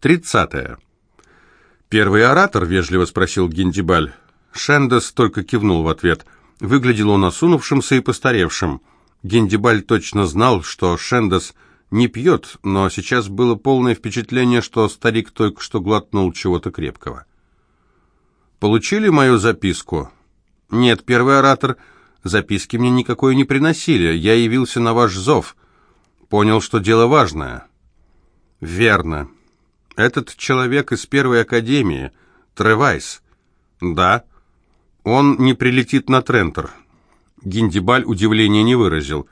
Тридцатое. «Первый оратор?» — вежливо спросил Гиндибаль. Шендес только кивнул в ответ. Выглядел он осунувшимся и постаревшим. Гиндибаль точно знал, что Шендес не пьет, но сейчас было полное впечатление, что старик только что глотнул чего-то крепкого. «Получили мою записку?» «Нет, первый оратор, записки мне никакой не приносили. Я явился на ваш зов. Понял, что дело важное». «Верно. Этот человек из первой академии, Тревайс». «Да. Он не прилетит на Трентер». Гиндибаль удивления не выразил.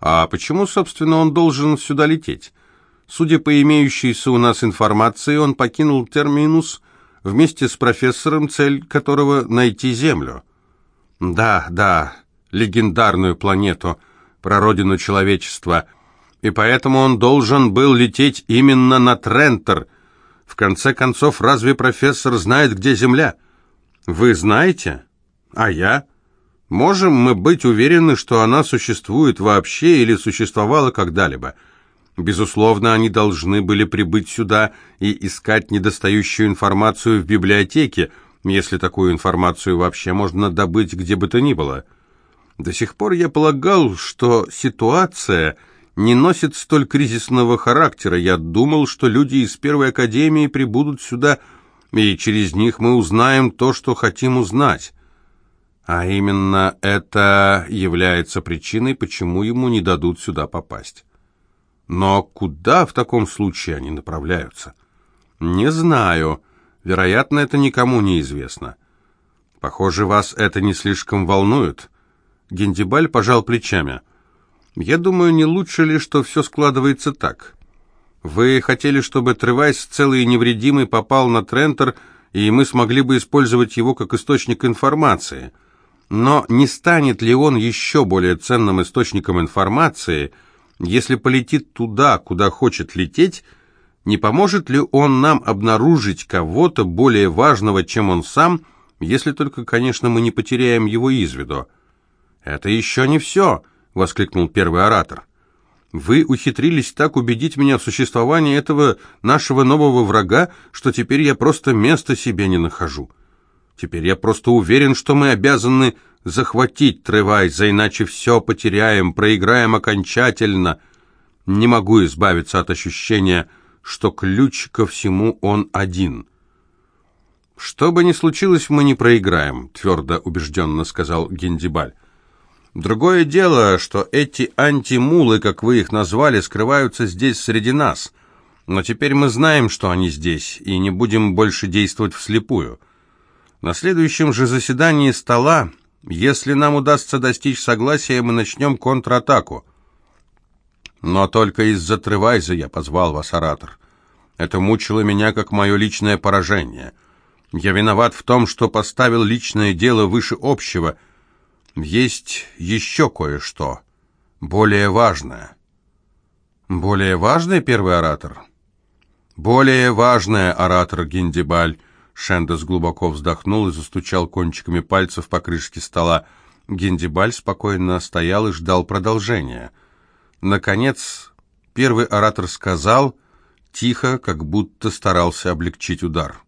«А почему, собственно, он должен сюда лететь?» Судя по имеющейся у нас информации, он покинул Терминус вместе с профессором, цель которого — найти Землю. Да, да, легендарную планету, прародину человечества. И поэтому он должен был лететь именно на Трентер. В конце концов, разве профессор знает, где Земля? Вы знаете? А я? Можем мы быть уверены, что она существует вообще или существовала когда-либо? Безусловно, они должны были прибыть сюда и искать недостающую информацию в библиотеке, если такую информацию вообще можно добыть где бы то ни было. До сих пор я полагал, что ситуация не носит столь кризисного характера. Я думал, что люди из Первой Академии прибудут сюда, и через них мы узнаем то, что хотим узнать. А именно это является причиной, почему ему не дадут сюда попасть. Но куда в таком случае они направляются? Не знаю. Вероятно, это никому не известно. Похоже, вас это не слишком волнует. Гендибаль пожал плечами. Я думаю, не лучше ли, что все складывается так. Вы хотели, чтобы Тревайс целый и невредимый попал на Трентер, и мы смогли бы использовать его как источник информации. Но не станет ли он еще более ценным источником информации, если полетит туда, куда хочет лететь, не поможет ли он нам обнаружить кого-то более важного, чем он сам, если только, конечно, мы не потеряем его из виду? «Это еще не все!» — воскликнул первый оратор. «Вы ухитрились так убедить меня в существовании этого нашего нового врага, что теперь я просто места себе не нахожу. Теперь я просто уверен, что мы обязаны захватить Тревайза, иначе все потеряем, проиграем окончательно. Не могу избавиться от ощущения, что ключ ко всему он один». «Что бы ни случилось, мы не проиграем», — твердо убежденно сказал Гендибаль. «Другое дело, что эти антимулы, как вы их назвали, скрываются здесь среди нас. Но теперь мы знаем, что они здесь, и не будем больше действовать вслепую. На следующем же заседании стола, если нам удастся достичь согласия, мы начнем контратаку. Но только из-за Тревайза я позвал вас, оратор. Это мучило меня, как мое личное поражение». Я виноват в том, что поставил личное дело выше общего. Есть еще кое-что, более важное. Более важное, первый оратор? Более важное, оратор Гиндибаль. Шендес глубоко вздохнул и застучал кончиками пальцев по крышке стола. Гиндибаль спокойно стоял и ждал продолжения. Наконец, первый оратор сказал, тихо, как будто старался облегчить удар.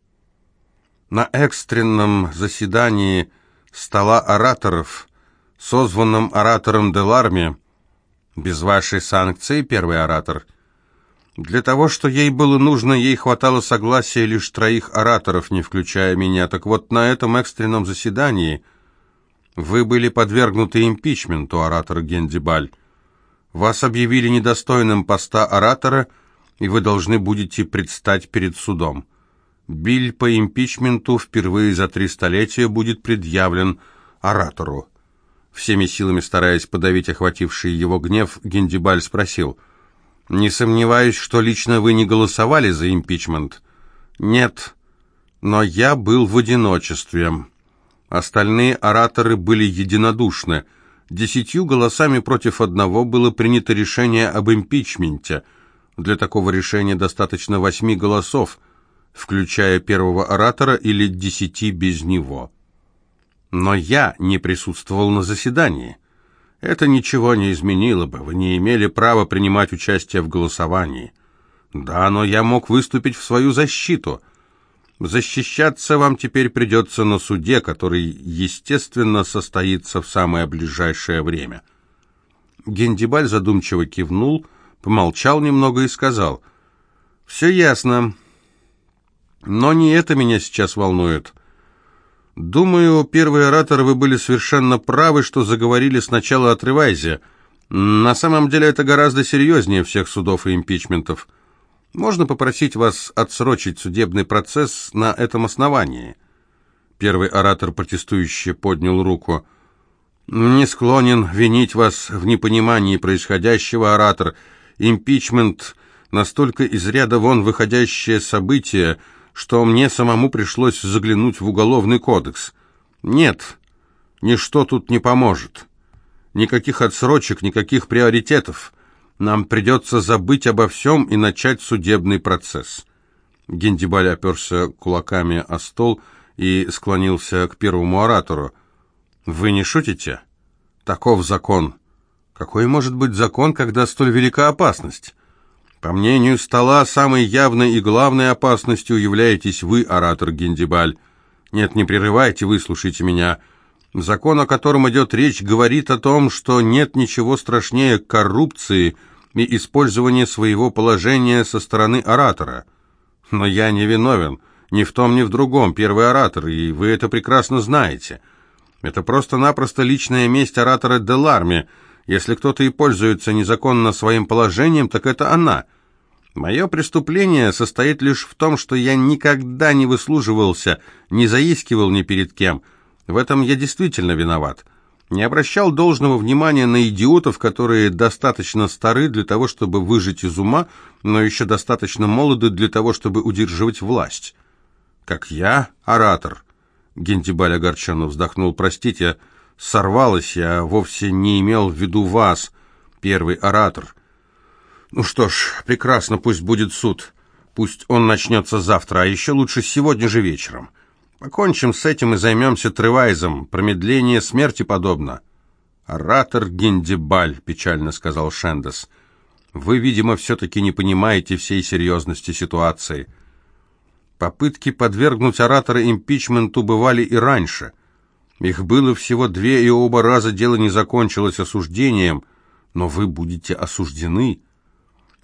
На экстренном заседании стола ораторов, созванном оратором Деларме, без вашей санкции, первый оратор, для того, что ей было нужно, ей хватало согласия лишь троих ораторов, не включая меня. Так вот, на этом экстренном заседании вы были подвергнуты импичменту, оратор Гендибаль. Вас объявили недостойным поста оратора, и вы должны будете предстать перед судом. Биль по импичменту впервые за три столетия будет предъявлен оратору. Всеми силами стараясь подавить охвативший его гнев, Гендибаль спросил, «Не сомневаюсь, что лично вы не голосовали за импичмент?» «Нет, но я был в одиночестве. Остальные ораторы были единодушны. Десятью голосами против одного было принято решение об импичменте. Для такого решения достаточно восьми голосов – включая первого оратора, или десяти без него. Но я не присутствовал на заседании. Это ничего не изменило бы, вы не имели права принимать участие в голосовании. Да, но я мог выступить в свою защиту. Защищаться вам теперь придется на суде, который, естественно, состоится в самое ближайшее время. Гендибаль задумчиво кивнул, помолчал немного и сказал, «Все ясно, но не это меня сейчас волнует. Думаю, первый оратор, вы были совершенно правы, что заговорили сначала о Тревайзе. На самом деле это гораздо серьезнее всех судов и импичментов. Можно попросить вас отсрочить судебный процесс на этом основании?» Первый оратор, протестующий, поднял руку. «Не склонен винить вас в непонимании происходящего, оратор. Импичмент — настолько из ряда вон выходящее событие, что мне самому пришлось заглянуть в Уголовный кодекс. Нет, ничто тут не поможет. Никаких отсрочек, никаких приоритетов. Нам придется забыть обо всем и начать судебный процесс». Гендибаль оперся кулаками о стол и склонился к первому оратору. «Вы не шутите? Таков закон. Какой может быть закон, когда столь велика опасность? По мнению стола, самой явной и главной опасностью являетесь вы, оратор Гендибаль. Нет, не прерывайте, выслушайте меня. Закон, о котором идет речь, говорит о том, что нет ничего страшнее коррупции и использования своего положения со стороны оратора. Но я не виновен, ни в том, ни в другом, первый оратор, и вы это прекрасно знаете. Это просто-напросто личная месть оратора Деларме. Если кто-то и пользуется незаконно своим положением, так это она. Мое преступление состоит лишь в том, что я никогда не выслуживался, не заискивал ни перед кем – в этом я действительно виноват. Не обращал должного внимания на идиотов, которые достаточно стары для того, чтобы выжить из ума, но еще достаточно молоды для того, чтобы удерживать власть. Как я, оратор. Гентибаль огорченно вздохнул. Простите, сорвалась я, вовсе не имел в виду вас, первый оратор. Ну что ж, прекрасно, пусть будет суд. Пусть он начнется завтра, а еще лучше сегодня же вечером. Покончим с этим и займемся Тревайзом. Промедление смерти подобно. «Оратор Гендибаль», — печально сказал Шендес. «Вы, видимо, все-таки не понимаете всей серьезности ситуации. Попытки подвергнуть оратора импичменту бывали и раньше. Их было всего две, и оба раза дело не закончилось осуждением, но вы будете осуждены.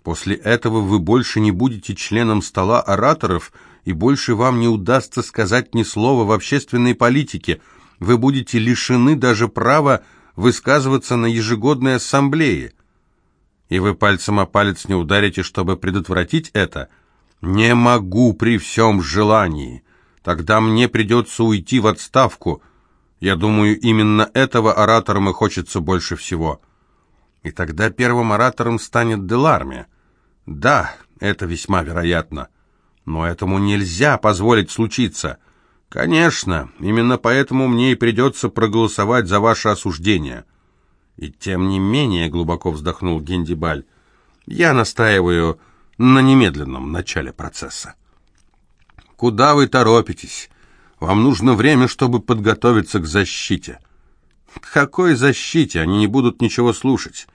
После этого вы больше не будете членом стола ораторов, — и больше вам не удастся сказать ни слова в общественной политике. Вы будете лишены даже права высказываться на ежегодной ассамблее. И вы пальцем о палец не ударите, чтобы предотвратить это? Не могу при всем желании. Тогда мне придется уйти в отставку. Я думаю, именно этого ораторам и хочется больше всего. И тогда первым оратором станет Деларме. Да, это весьма вероятно. Но этому нельзя позволить случиться. Конечно, именно поэтому мне и придется проголосовать за ваше осуждение. И тем не менее, глубоко вздохнул Гендибаль, я настаиваю на немедленном начале процесса. Куда вы торопитесь? Вам нужно время, чтобы подготовиться к защите. К какой защите? Они не будут ничего слушать.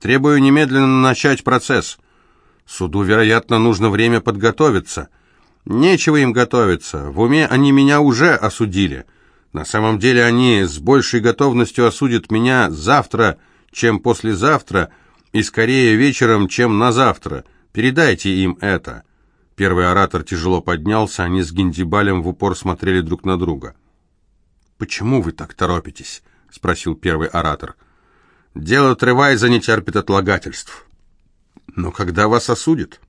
Требую немедленно начать процесс. Суду, вероятно, нужно время подготовиться. Нечего им готовиться. В уме они меня уже осудили. На самом деле они с большей готовностью осудят меня завтра, чем послезавтра, и скорее вечером, чем на завтра. Передайте им это». Первый оратор тяжело поднялся, они с Гендибалем в упор смотрели друг на друга. «Почему вы так торопитесь?» — спросил первый оратор. «Дело Тревайза не терпит отлагательств». Но когда вас осудят?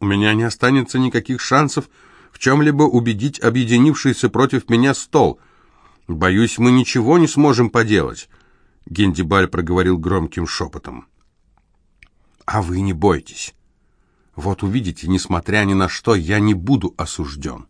У меня не останется никаких шансов в чем-либо убедить объединившийся против меня стол. Боюсь, мы ничего не сможем поделать. Гендибаль проговорил громким шепотом. А вы не бойтесь. Вот увидите, несмотря ни на что, я не буду осужден.